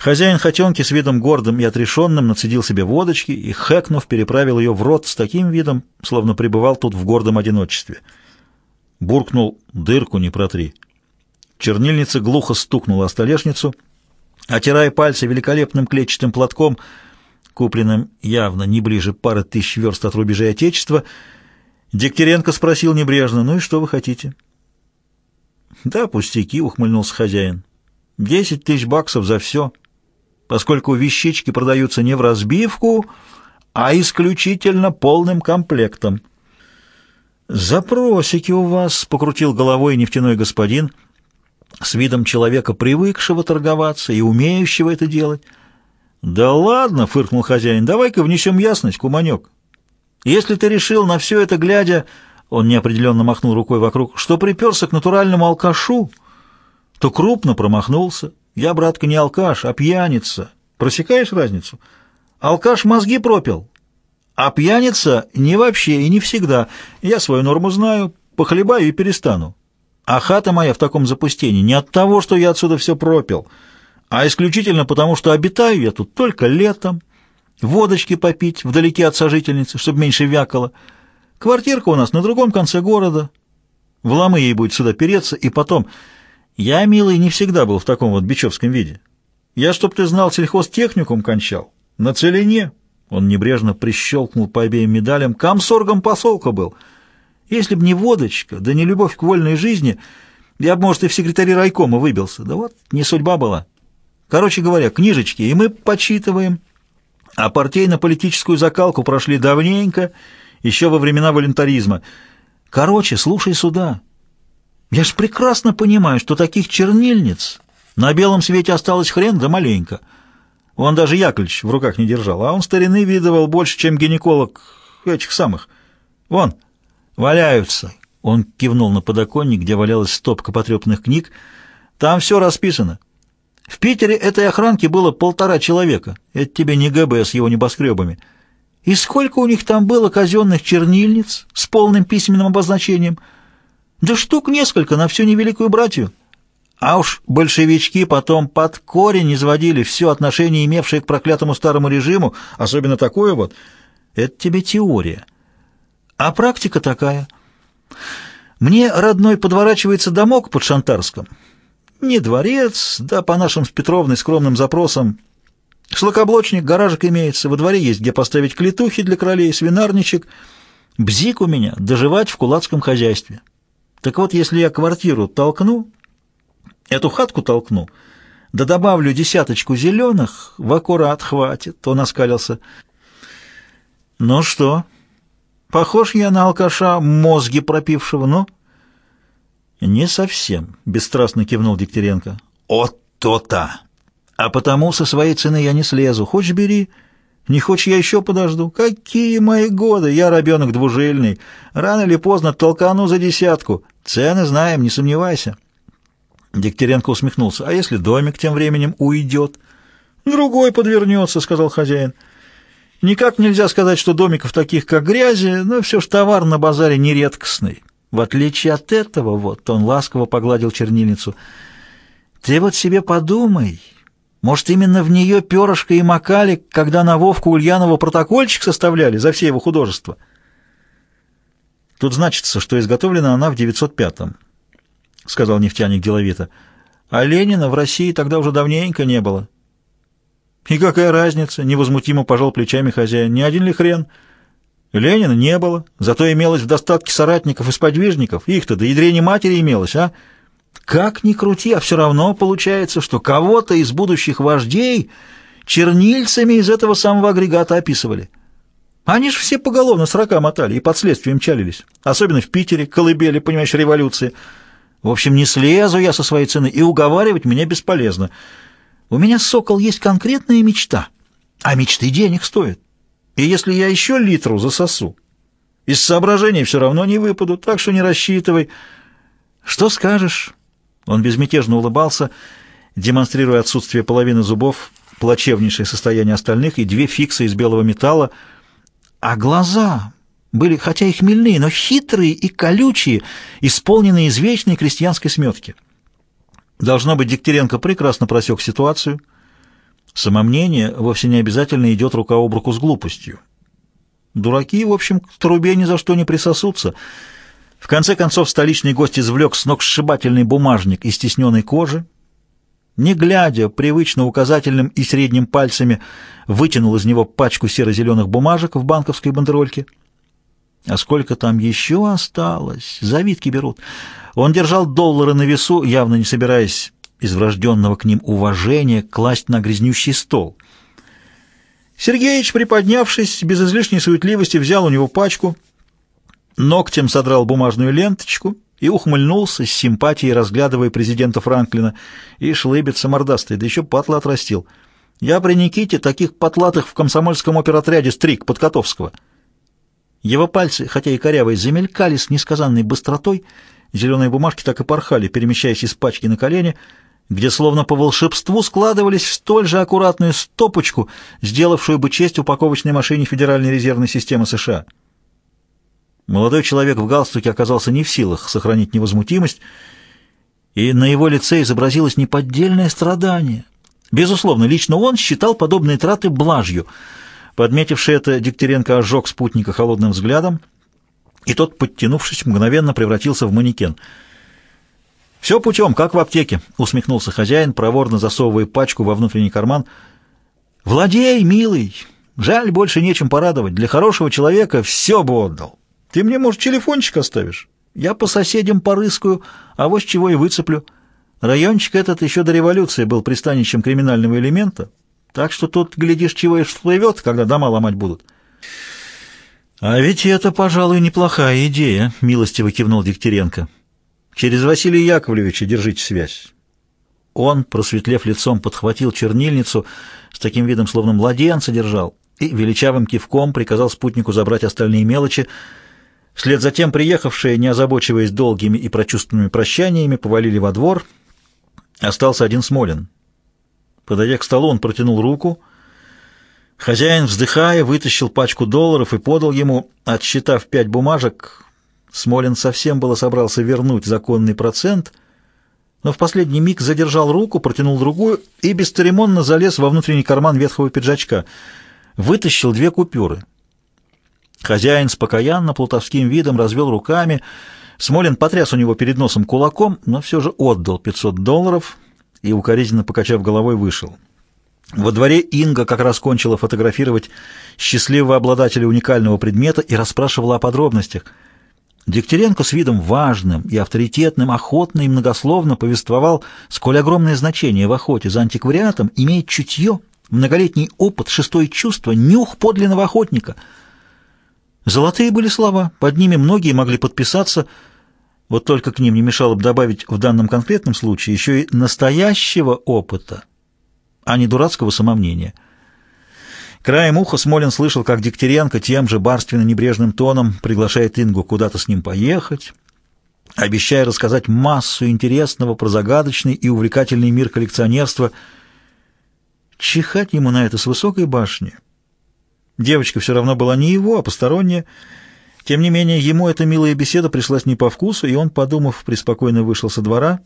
Хозяин хотенки с видом гордым и отрешенным нацедил себе водочки и, хэкнув, переправил ее в рот с таким видом, словно пребывал тут в гордом одиночестве. Буркнул «дырку не протри». Чернильница глухо стукнула о столешницу, отирая пальцы великолепным клетчатым платком, купленным явно не ближе пары тысяч верст от рубежей Отечества, Дегтяренко спросил небрежно, «Ну и что вы хотите?» «Да, пустяки», — ухмыльнулся хозяин. «Десять тысяч баксов за все, поскольку вещички продаются не в разбивку, а исключительно полным комплектом». «Запросики у вас», — покрутил головой нефтяной господин, с видом человека, привыкшего торговаться и умеющего это делать. «Да ладно», — фыркнул хозяин, — «давай-ка внесем ясность, куманек. Если ты решил на все это глядя...» Он неопределенно махнул рукой вокруг, что приперся к натуральному алкашу, то крупно промахнулся. Я, братка, не алкаш, а пьяница. Просекаешь разницу? Алкаш мозги пропил, а пьяница не вообще и не всегда. Я свою норму знаю, похлебаю и перестану. А хата моя в таком запустении не от того, что я отсюда все пропил, а исключительно потому, что обитаю я тут только летом, водочки попить вдалеке от сожительницы, чтобы меньше вякало, Квартирка у нас на другом конце города. В ломы ей будет сюда переться, и потом... Я, милый, не всегда был в таком вот бичевском виде. Я, чтоб ты знал, сельхозтехникум кончал. На целине. Он небрежно прищелкнул по обеим медалям. Комсоргом посолка был. Если б не водочка, да не любовь к вольной жизни, я бы, может, и в секретаре райкома выбился. Да вот, не судьба была. Короче говоря, книжечки, и мы почитываем. А партийно-политическую закалку прошли давненько, еще во времена волонтаризма. Короче, слушай сюда. Я ж прекрасно понимаю, что таких чернильниц на белом свете осталось хрен да маленько. Он даже Яковлевич в руках не держал, а он старины видывал больше, чем гинеколог этих самых. Вон, валяются. Он кивнул на подоконник, где валялась стопка потрепанных книг. Там все расписано. В Питере этой охранки было полтора человека. Это тебе не ГБ с его небоскребами. И сколько у них там было казенных чернильниц с полным письменным обозначением? Да штук несколько на всю невеликую братью. А уж большевички потом под корень изводили все отношение, имевшее к проклятому старому режиму, особенно такое вот. Это тебе теория. А практика такая. Мне, родной, подворачивается домок под Шантарском. Не дворец, да по нашим с Петровной скромным запросам Шлакоблочник, гаражик имеется, во дворе есть где поставить клетухи для кролей, свинарничек. Бзик у меня доживать в кулацком хозяйстве. Так вот, если я квартиру толкну, эту хатку толкну, да добавлю десяточку зеленых, в аккурат хватит, он оскалился. Ну что, похож я на алкаша, мозги пропившего, ну? Не совсем, бесстрастно кивнул Дегтяренко. От то-то! А потому со своей цены я не слезу. Хочешь, бери. Не хочешь, я еще подожду. Какие мои годы! Я ребенок двужильный. Рано или поздно толкану за десятку. Цены знаем, не сомневайся. Дегтяренко усмехнулся. А если домик тем временем уйдет? Другой подвернется, сказал хозяин. Никак нельзя сказать, что домиков таких, как грязи, но все ж товар на базаре нередкостный. В отличие от этого, вот, он ласково погладил чернильницу. Ты вот себе подумай... Может, именно в нее перышко и макали, когда на Вовку Ульянова протокольчик составляли за все его художества? Тут значится, что изготовлена она в 905-м, — сказал нефтяник деловито. А Ленина в России тогда уже давненько не было. И какая разница? — невозмутимо пожал плечами хозяин. Не один ли хрен? Ленина не было, зато имелось в достатке соратников и сподвижников. Их-то до ядрени матери имелось, а? — как ни крути, а все равно получается, что кого-то из будущих вождей чернильцами из этого самого агрегата описывали. Они же все поголовно срока мотали и под следствием чалились. Особенно в Питере, колыбели, понимаешь, революции. В общем, не слезу я со своей цены, и уговаривать меня бесполезно. У меня, сокол, есть конкретная мечта, а мечты денег стоят. И если я еще литру засосу, из соображений все равно не выпаду, так что не рассчитывай. Что скажешь?» Он безмятежно улыбался, демонстрируя отсутствие половины зубов, плачевнейшее состояние остальных и две фиксы из белого металла. А глаза были, хотя и хмельные, но хитрые и колючие, исполненные извечной крестьянской сметки. Должно быть, Дегтяренко прекрасно просек ситуацию. Самомнение вовсе не обязательно идет рука об руку с глупостью. Дураки, в общем, к трубе ни за что не присосутся. В конце концов, столичный гость извлек с ног сшибательный бумажник из стесненной кожи, не глядя, привычно указательным и средним пальцами вытянул из него пачку серо-зеленых бумажек в банковской бандерольке. А сколько там еще осталось? Завидки берут. Он держал доллары на весу, явно не собираясь из врожденного к ним уважения класть на грязнющий стол. Сергеич, приподнявшись, без излишней суетливости взял у него пачку, ногтем содрал бумажную ленточку и ухмыльнулся с симпатией, разглядывая президента Франклина, и шлыбится мордастый, да еще патлы отрастил. Я при Никите таких потлатых в комсомольском оперотряде стриг Подкотовского. Его пальцы, хотя и корявые, замелькали с несказанной быстротой, зеленые бумажки так и порхали, перемещаясь из пачки на колени — где словно по волшебству складывались в столь же аккуратную стопочку, сделавшую бы честь упаковочной машине Федеральной резервной системы США. Молодой человек в галстуке оказался не в силах сохранить невозмутимость, и на его лице изобразилось неподдельное страдание. Безусловно, лично он считал подобные траты блажью. Подметивший это, Дегтяренко ожег спутника холодным взглядом, и тот, подтянувшись, мгновенно превратился в манекен — «Все путем, как в аптеке», — усмехнулся хозяин, проворно засовывая пачку во внутренний карман. «Владей, милый! Жаль, больше нечем порадовать. Для хорошего человека все бы отдал. Ты мне, может, телефончик оставишь? Я по соседям порыскаю, а вот чего и выцеплю. Райончик этот еще до революции был пристанищем криминального элемента, так что тут, глядишь, чего и всплывет, когда дома ломать будут». «А ведь это, пожалуй, неплохая идея», — милостиво кивнул Дегтяренко. Через Василия Яковлевича держите связь. Он, просветлев лицом, подхватил чернильницу с таким видом, словно младенца держал, и величавым кивком приказал спутнику забрать остальные мелочи. Вслед за тем приехавшие, не озабочиваясь долгими и прочувственными прощаниями, повалили во двор. Остался один Смолин. Подойдя к столу, он протянул руку. Хозяин, вздыхая, вытащил пачку долларов и подал ему, отсчитав пять бумажек, Смолин совсем было собрался вернуть законный процент, но в последний миг задержал руку, протянул другую и бесцеремонно залез во внутренний карман ветхого пиджачка. Вытащил две купюры. Хозяин с покаянно плутовским видом развел руками. Смолин потряс у него перед носом кулаком, но все же отдал 500 долларов и, укоризненно покачав головой, вышел. Во дворе Инга как раз кончила фотографировать счастливого обладателя уникального предмета и расспрашивала о подробностях — Дегтяренко с видом важным и авторитетным, охотно и многословно повествовал, сколь огромное значение в охоте за антиквариатом имеет чутье, многолетний опыт, шестое чувство, нюх подлинного охотника. Золотые были слова, под ними многие могли подписаться, вот только к ним не мешало бы добавить в данном конкретном случае еще и настоящего опыта, а не дурацкого самомнения – Краем уха Смолин слышал, как Дегтяренко тем же барственно-небрежным тоном приглашает Ингу куда-то с ним поехать, обещая рассказать массу интересного про загадочный и увлекательный мир коллекционерства. Чихать ему на это с высокой башни. Девочка все равно была не его, а посторонняя. Тем не менее, ему эта милая беседа пришлась не по вкусу, и он, подумав, преспокойно вышел со двора,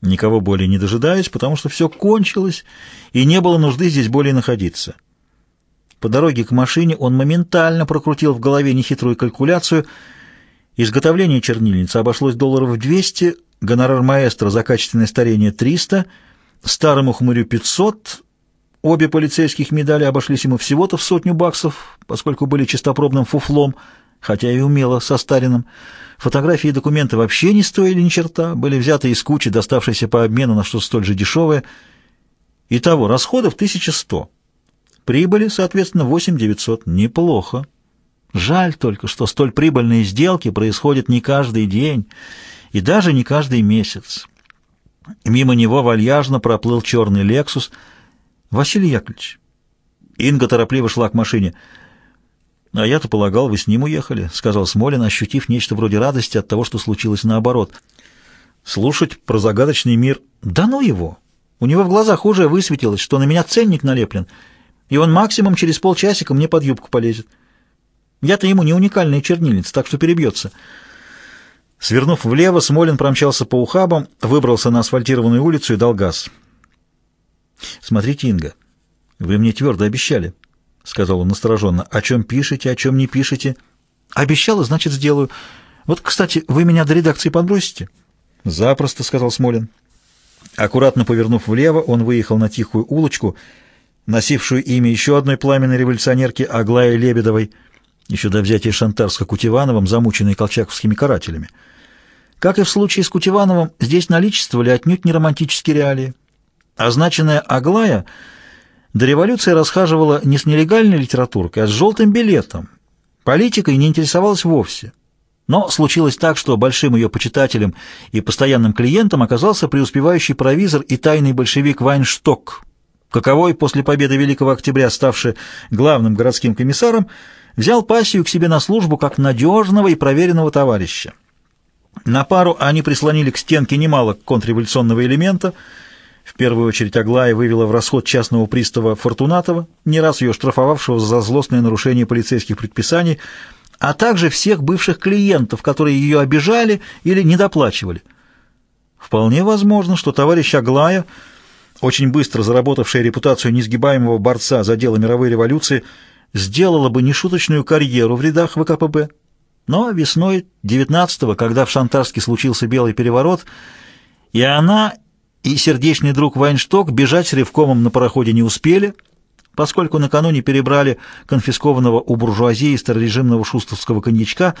никого более не дожидаясь, потому что все кончилось, и не было нужды здесь более находиться. По дороге к машине он моментально прокрутил в голове нехитрую калькуляцию. Изготовление чернильницы обошлось долларов 200, гонорар маэстро за качественное старение 300, старому хмырю 500, обе полицейских медали обошлись ему всего-то в сотню баксов, поскольку были чистопробным фуфлом, хотя и умело состаренным. Фотографии и документы вообще не стоили ни черта, были взяты из кучи, доставшейся по обмену на что столь же дешевое. Итого, расходов 1100. Прибыли, соответственно, 8 900. Неплохо. Жаль только, что столь прибыльные сделки происходят не каждый день и даже не каждый месяц. Мимо него вальяжно проплыл черный «Лексус». «Василий Яковлевич». Инга торопливо шла к машине. «А я-то полагал, вы с ним уехали», — сказал Смолин, ощутив нечто вроде радости от того, что случилось наоборот. «Слушать про загадочный мир...» «Да ну его! У него в глазах уже высветилось, что на меня ценник налеплен» и он максимум через полчасика мне под юбку полезет. Я-то ему не уникальная чернильница, так что перебьется. Свернув влево, Смолин промчался по ухабам, выбрался на асфальтированную улицу и дал газ. «Смотрите, Инга, Вы мне твердо обещали, — сказал он настороженно. О чем пишете, о чем не пишете? Обещала, значит, сделаю. Вот, кстати, вы меня до редакции подбросите? Запросто, — сказал Смолин. Аккуратно повернув влево, он выехал на тихую улочку, носившую имя еще одной пламенной революционерки Аглаи Лебедовой, еще до взятия Шантарска Кутевановым, замученной колчаковскими карателями. Как и в случае с Кутевановым, здесь наличествовали отнюдь не романтические реалии. Означенная Аглая до революции расхаживала не с нелегальной литературкой, а с желтым билетом. Политикой не интересовалась вовсе. Но случилось так, что большим ее почитателем и постоянным клиентом оказался преуспевающий провизор и тайный большевик Вайншток, каковой после победы Великого Октября, ставший главным городским комиссаром, взял пассию к себе на службу как надежного и проверенного товарища. На пару они прислонили к стенке немало контрреволюционного элемента. В первую очередь Аглая вывела в расход частного пристава Фортунатова, не раз ее штрафовавшего за злостное нарушение полицейских предписаний, а также всех бывших клиентов, которые ее обижали или недоплачивали. Вполне возможно, что товарищ Аглая, очень быстро заработавшая репутацию несгибаемого борца за дело мировой революции, сделала бы нешуточную карьеру в рядах ВКПБ. Но весной 19-го, когда в Шантарске случился белый переворот, и она, и сердечный друг Вайншток бежать с ревкомом на пароходе не успели – поскольку накануне перебрали конфискованного у буржуазии старорежимного шустовского коньячка,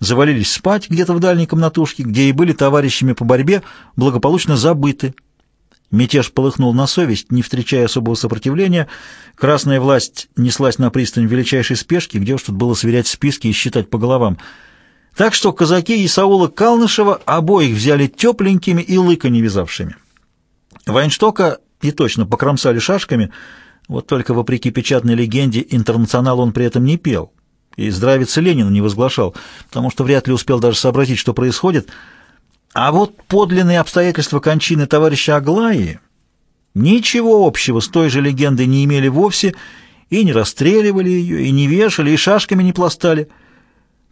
завалились спать где-то в дальней комнатушке, где и были товарищами по борьбе, благополучно забыты. Мятеж полыхнул на совесть, не встречая особого сопротивления. Красная власть неслась на пристань величайшей спешки, где уж тут было сверять списки и считать по головам. Так что казаки и Саула Калнышева обоих взяли тепленькими и лыка не вязавшими. Вайнштока и точно покромсали шашками — вот только вопреки печатной легенде «Интернационал» он при этом не пел. И здравица Ленина не возглашал, потому что вряд ли успел даже сообразить, что происходит. А вот подлинные обстоятельства кончины товарища Аглаи ничего общего с той же легендой не имели вовсе, и не расстреливали ее, и не вешали, и шашками не пластали.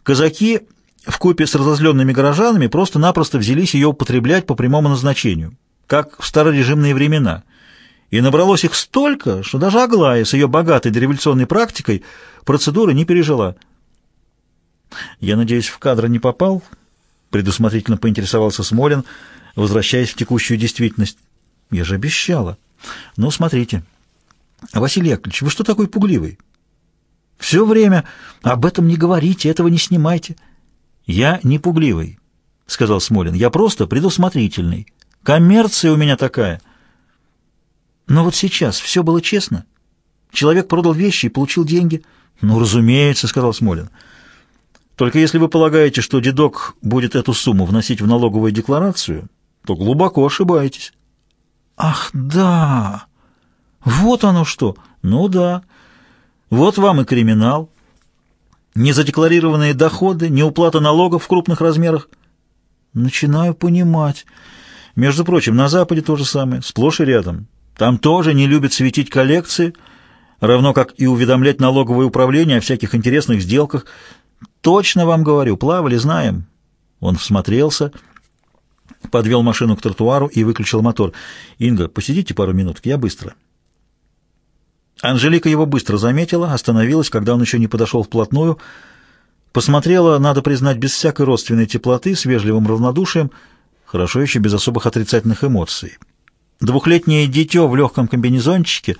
Казаки вкупе с разозленными горожанами просто-напросто взялись ее употреблять по прямому назначению, как в старорежимные времена – и набралось их столько, что даже Аглая с ее богатой дореволюционной практикой процедуры не пережила. «Я надеюсь, в кадр не попал?» — предусмотрительно поинтересовался Смолин, возвращаясь в текущую действительность. «Я же обещала. Ну, смотрите. Василий Яковлевич, вы что такой пугливый? Все время об этом не говорите, этого не снимайте». «Я не пугливый», — сказал Смолин. «Я просто предусмотрительный. Коммерция у меня такая». Но вот сейчас все было честно. Человек продал вещи и получил деньги. Ну, разумеется, сказал Смолин. Только если вы полагаете, что дедок будет эту сумму вносить в налоговую декларацию, то глубоко ошибаетесь. Ах, да! Вот оно что! Ну да. Вот вам и криминал. Незадекларированные доходы, неуплата налогов в крупных размерах. Начинаю понимать. Между прочим, на Западе то же самое, сплошь и рядом. Там тоже не любят светить коллекции, равно как и уведомлять налоговое управление о всяких интересных сделках. Точно вам говорю, плавали, знаем. Он всмотрелся, подвел машину к тротуару и выключил мотор. «Инга, посидите пару минут, я быстро». Анжелика его быстро заметила, остановилась, когда он еще не подошел вплотную, посмотрела, надо признать, без всякой родственной теплоты, с вежливым равнодушием, хорошо еще без особых отрицательных эмоций. Двухлетнее дитё в легком комбинезончике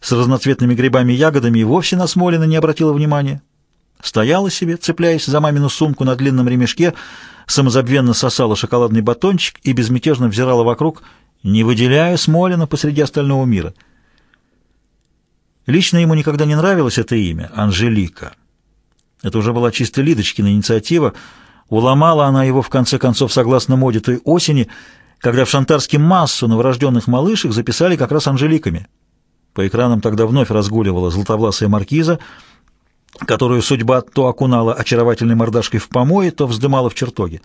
с разноцветными грибами и ягодами и вовсе на Смолина не обратила внимания. Стояла себе, цепляясь за мамину сумку на длинном ремешке, самозабвенно сосала шоколадный батончик и безмятежно взирала вокруг, не выделяя Смолина посреди остального мира. Лично ему никогда не нравилось это имя — Анжелика. Это уже была чисто Лидочкина инициатива. Уломала она его, в конце концов, согласно моде той осени — когда в Шантарске массу новорожденных малышек записали как раз Анжеликами. По экранам тогда вновь разгуливала златовласая маркиза, которую судьба то окунала очаровательной мордашкой в помои, то вздымала в чертоге.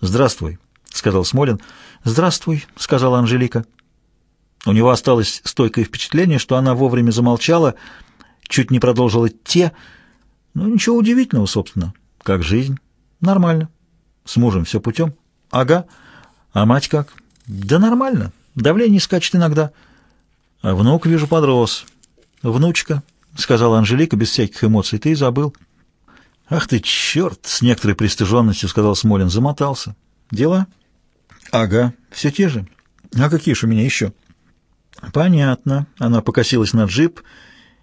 «Здравствуй», — сказал Смолин. «Здравствуй», — сказала Анжелика. У него осталось стойкое впечатление, что она вовремя замолчала, чуть не продолжила «те». Ну, ничего удивительного, собственно. Как жизнь. Нормально. С мужем все путем. Ага. А мать как? Да нормально. Давление скачет иногда. А внук, вижу, подрос. Внучка, — сказала Анжелика без всяких эмоций, — ты забыл. Ах ты, черт! — с некоторой пристыженностью сказал Смолин. Замотался. Дела? Ага, все те же. А какие же у меня еще? Понятно. Она покосилась на джип.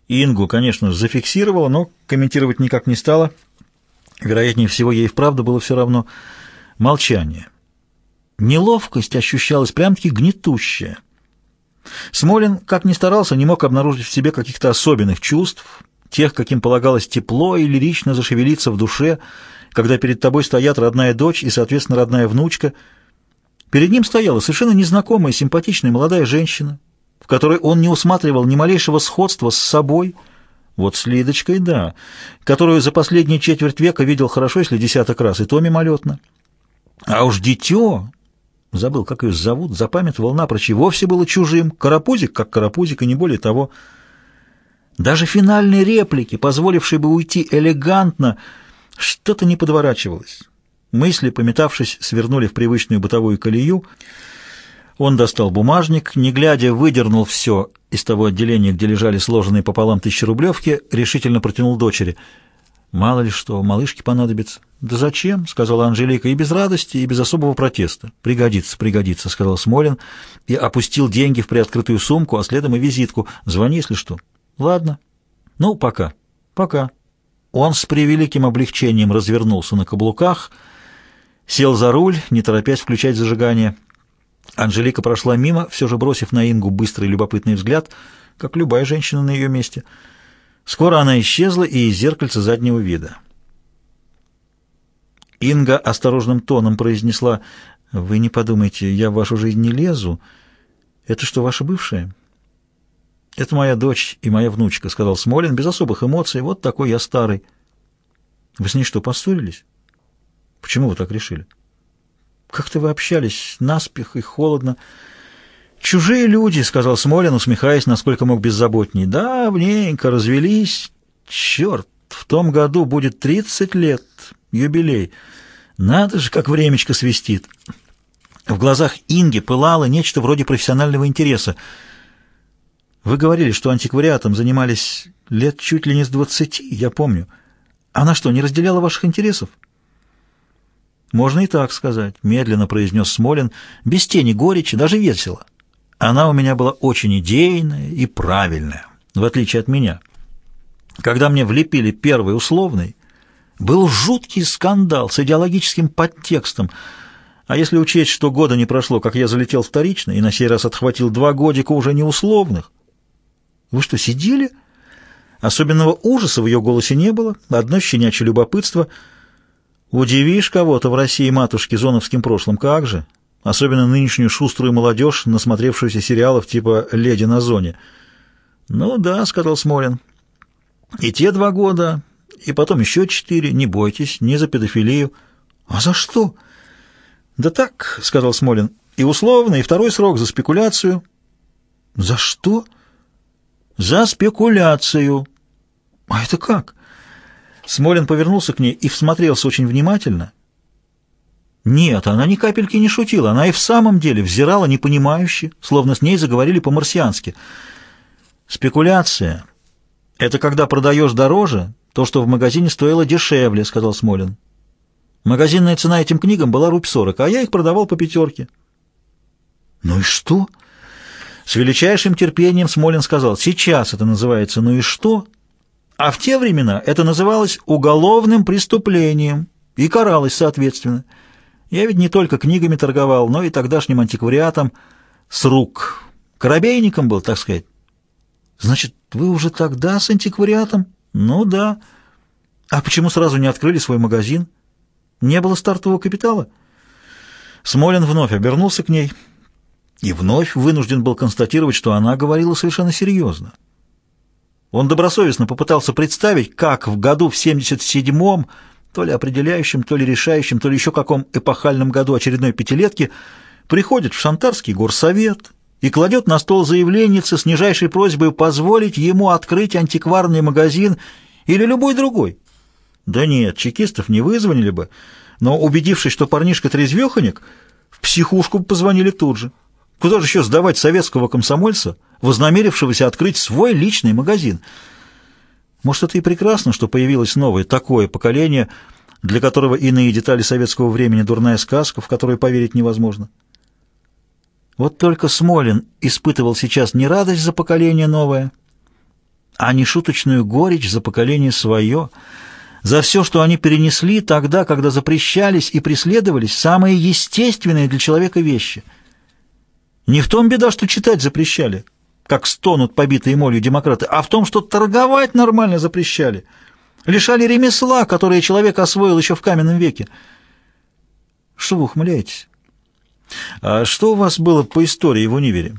Ингу, конечно, зафиксировала, но комментировать никак не стала. Вероятнее всего, ей вправду было все равно. Молчание. Неловкость ощущалась прям-таки гнетущая. Смолин, как ни старался, не мог обнаружить в себе каких-то особенных чувств, тех, каким полагалось тепло и лирично зашевелиться в душе, когда перед тобой стоят родная дочь и, соответственно, родная внучка. Перед ним стояла совершенно незнакомая, симпатичная молодая женщина, в которой он не усматривал ни малейшего сходства с собой, вот с Лидочкой, да, которую за последние четверть века видел хорошо, если десяток раз, и то мимолетно. А уж дитё, забыл, как ее зовут, запамятовал напрочь, и вовсе было чужим, карапузик как карапузик, и не более того. Даже финальные реплики, позволившие бы уйти элегантно, что-то не подворачивалось. Мысли, пометавшись, свернули в привычную бытовую колею. Он достал бумажник, не глядя, выдернул все из того отделения, где лежали сложенные пополам тысячерублевки, решительно протянул дочери. «Мало ли что, малышке понадобится». «Да зачем?» — сказала Анжелика, и без радости, и без особого протеста. «Пригодится, пригодится», — сказал Смолин, и опустил деньги в приоткрытую сумку, а следом и визитку. «Звони, если что». «Ладно». «Ну, пока». «Пока». Он с превеликим облегчением развернулся на каблуках, сел за руль, не торопясь включать зажигание. Анжелика прошла мимо, все же бросив на Ингу быстрый любопытный взгляд, как любая женщина на ее месте. Скоро она исчезла и из зеркальца заднего вида. Инга осторожным тоном произнесла, «Вы не подумайте, я в вашу жизнь не лезу. Это что, ваша бывшая?» «Это моя дочь и моя внучка», — сказал Смолин, без особых эмоций. «Вот такой я старый». «Вы с ней что, поссорились?» «Почему вы так решили?» «Как-то вы общались наспех и холодно». «Чужие люди», — сказал Смолин, усмехаясь, насколько мог беззаботней. «Давненько развелись. Черт, в том году будет тридцать лет, юбилей. Надо же, как времечко свистит». В глазах Инги пылало нечто вроде профессионального интереса — вы говорили, что антиквариатом занимались лет чуть ли не с двадцати, я помню. Она что, не разделяла ваших интересов? Можно и так сказать, медленно произнес Смолин, без тени горечи, даже весело. Она у меня была очень идейная и правильная, в отличие от меня. Когда мне влепили первый условный, был жуткий скандал с идеологическим подтекстом, а если учесть, что года не прошло, как я залетел вторично, и на сей раз отхватил два годика уже неусловных, вы что, сидели? Особенного ужаса в ее голосе не было, одно щенячье любопытство. Удивишь кого-то в России матушки зоновским прошлым, как же? Особенно нынешнюю шуструю молодежь, насмотревшуюся сериалов типа «Леди на зоне». «Ну да», — сказал Смолин. «И те два года, и потом еще четыре. Не бойтесь, не за педофилию». «А за что?» «Да так», — сказал Смолин. «И условно, и второй срок за спекуляцию». «За что?» За спекуляцию. А это как? Смолин повернулся к ней и всмотрелся очень внимательно. Нет, она ни капельки не шутила. Она и в самом деле взирала непонимающе, словно с ней заговорили по-марсиански. Спекуляция — это когда продаешь дороже то, что в магазине стоило дешевле, — сказал Смолин. Магазинная цена этим книгам была рубь сорок, а я их продавал по пятерке. Ну и что? — с величайшим терпением Смолин сказал, сейчас это называется «ну и что?», а в те времена это называлось уголовным преступлением и каралось соответственно. Я ведь не только книгами торговал, но и тогдашним антиквариатом с рук. Коробейником был, так сказать. Значит, вы уже тогда с антиквариатом? Ну да. А почему сразу не открыли свой магазин? Не было стартового капитала? Смолин вновь обернулся к ней и вновь вынужден был констатировать, что она говорила совершенно серьезно. Он добросовестно попытался представить, как в году в 77-м, то ли определяющем, то ли решающем, то ли еще каком эпохальном году очередной пятилетки, приходит в Шантарский горсовет и кладет на стол заявленницы с нижайшей просьбой позволить ему открыть антикварный магазин или любой другой. Да нет, чекистов не вызвонили бы, но, убедившись, что парнишка трезвеханик, в психушку позвонили тут же. Куда же еще сдавать советского комсомольца, вознамерившегося открыть свой личный магазин? Может, это и прекрасно, что появилось новое, такое поколение, для которого иные детали советского времени дурная сказка, в которую поверить невозможно. Вот только Смолин испытывал сейчас не радость за поколение новое, а не шуточную горечь за поколение свое, за все, что они перенесли тогда, когда запрещались и преследовались самые естественные для человека вещи — не в том беда, что читать запрещали, как стонут побитые молью демократы, а в том, что торговать нормально запрещали. Лишали ремесла, которое человек освоил еще в каменном веке. Что вы ухмыляетесь? А что у вас было по истории в универе?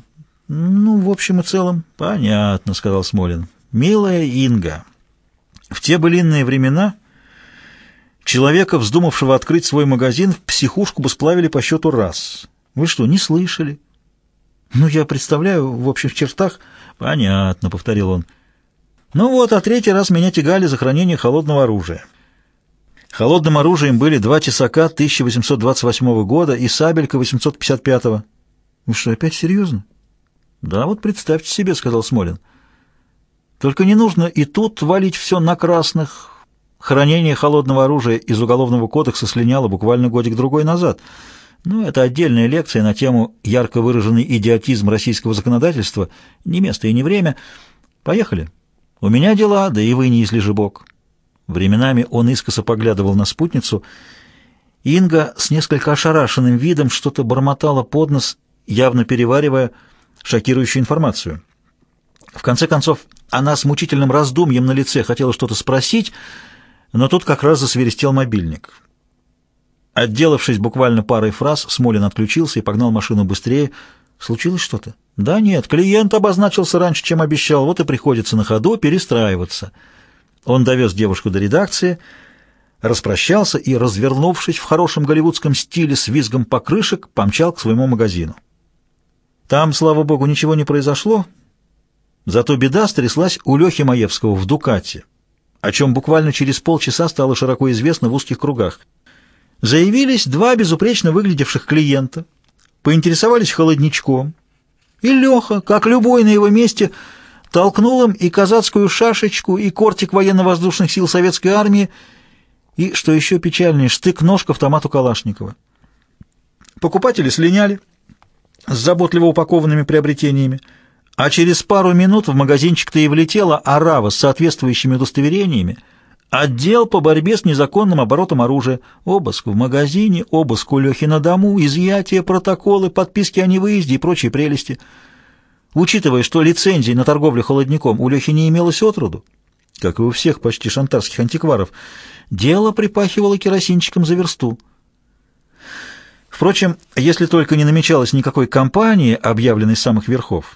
Ну, в общем и целом, понятно, сказал Смолин. Милая Инга, в те былинные времена человека, вздумавшего открыть свой магазин, в психушку бы сплавили по счету раз. Вы что, не слышали? «Ну, я представляю, в общих чертах...» «Понятно», — повторил он. «Ну вот, а третий раз меня тягали за хранение холодного оружия». Холодным оружием были два тесака 1828 года и сабелька 855 -го. «Вы что, опять серьезно?» «Да, вот представьте себе», — сказал Смолин. «Только не нужно и тут валить все на красных. Хранение холодного оружия из Уголовного кодекса слиняло буквально годик-другой назад». Ну, это отдельная лекция на тему ярко выраженный идиотизм российского законодательства. Не место и не время. Поехали. У меня дела, да и вы не из лежебок. Временами он искоса поглядывал на спутницу. Инга с несколько ошарашенным видом что-то бормотала под нос, явно переваривая шокирующую информацию. В конце концов, она с мучительным раздумьем на лице хотела что-то спросить, но тут как раз засверестел мобильник. Отделавшись буквально парой фраз, Смолин отключился и погнал машину быстрее. Случилось что-то? Да нет, клиент обозначился раньше, чем обещал, вот и приходится на ходу перестраиваться. Он довез девушку до редакции, распрощался и, развернувшись в хорошем голливудском стиле с визгом покрышек, помчал к своему магазину. Там, слава богу, ничего не произошло, зато беда стряслась у Лехи Маевского в «Дукате», о чем буквально через полчаса стало широко известно в узких кругах. Заявились два безупречно выглядевших клиента, поинтересовались холодничком, и Леха, как любой на его месте, толкнул им и казацкую шашечку, и кортик военно-воздушных сил советской армии, и, что еще печальнее, штык-нож к автомату Калашникова. Покупатели слиняли с заботливо упакованными приобретениями, а через пару минут в магазинчик-то и влетела арава с соответствующими удостоверениями — Отдел по борьбе с незаконным оборотом оружия. Обыск в магазине, обыск у Лехи на дому, изъятие, протоколы, подписки о невыезде и прочие прелести. Учитывая, что лицензии на торговлю холодником у Лехи не имелось отроду, как и у всех почти шантарских антикваров, дело припахивало керосинчиком за версту. Впрочем, если только не намечалось никакой кампании, объявленной с самых верхов,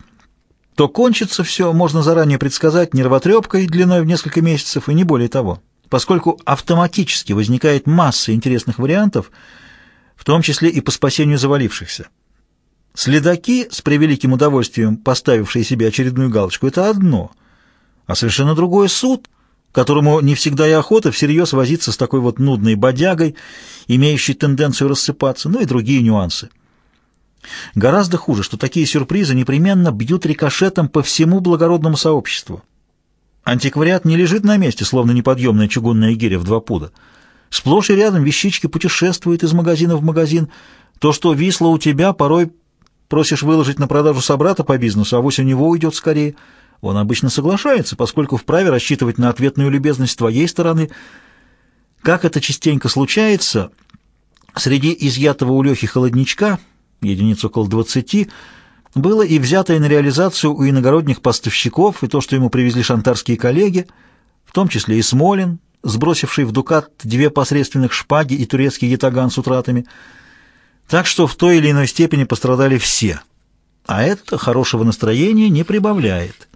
то кончится все, можно заранее предсказать, нервотрепкой длиной в несколько месяцев и не более того, поскольку автоматически возникает масса интересных вариантов, в том числе и по спасению завалившихся. Следаки, с превеликим удовольствием поставившие себе очередную галочку, это одно, а совершенно другое суд, которому не всегда и охота всерьез возиться с такой вот нудной бодягой, имеющей тенденцию рассыпаться, ну и другие нюансы. Гораздо хуже, что такие сюрпризы непременно бьют рикошетом по всему благородному сообществу. Антиквариат не лежит на месте, словно неподъемная чугунная гиря в два пуда. Сплошь и рядом вещички путешествуют из магазина в магазин. То, что висло у тебя, порой просишь выложить на продажу собрата по бизнесу, а вось у него уйдет скорее. Он обычно соглашается, поскольку вправе рассчитывать на ответную любезность с твоей стороны. Как это частенько случается, среди изъятого у Лехи холодничка — единиц около 20, было и взятое на реализацию у иногородних поставщиков, и то, что ему привезли шантарские коллеги, в том числе и Смолин, сбросивший в Дукат две посредственных шпаги и турецкий ятаган с утратами. Так что в той или иной степени пострадали все. А это хорошего настроения не прибавляет.